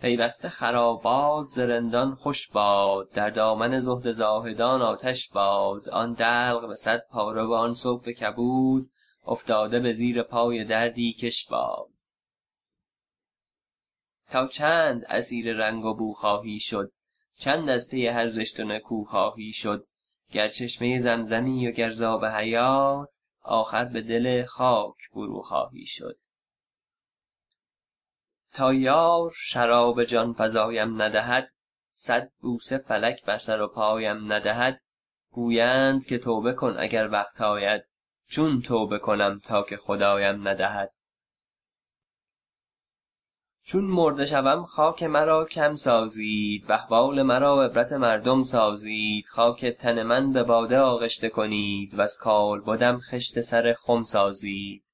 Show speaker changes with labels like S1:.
S1: پیوسته خرابات ز رندان خوش باد در دامن زهد زاهدان آتش باد. آن دلق به صد پاره و آن صبح کبود افتاده به زیر پای دردی کش باد. تا چند اسیر رنگ و بو خواهی شد؟ چند از پی هر زشت و نکو خواهی شد؟ گر چشمه زمزمی و گر آب حیات آخر به دل خاک فرو خواهی شد. تا یار شراب جان فزایم ندهد صد بوسه فلک بر سر و پایم ندهد گویند که توبه کن اگر وقت آید چون توبه کنم تا که خدایم ندهد. چون مرده شوم خاک مرا کم سازید و احوال مرا عبرت مردم سازید خاک تن من به باده آغشته کنید وز کالبدم خشت سر خم سازید.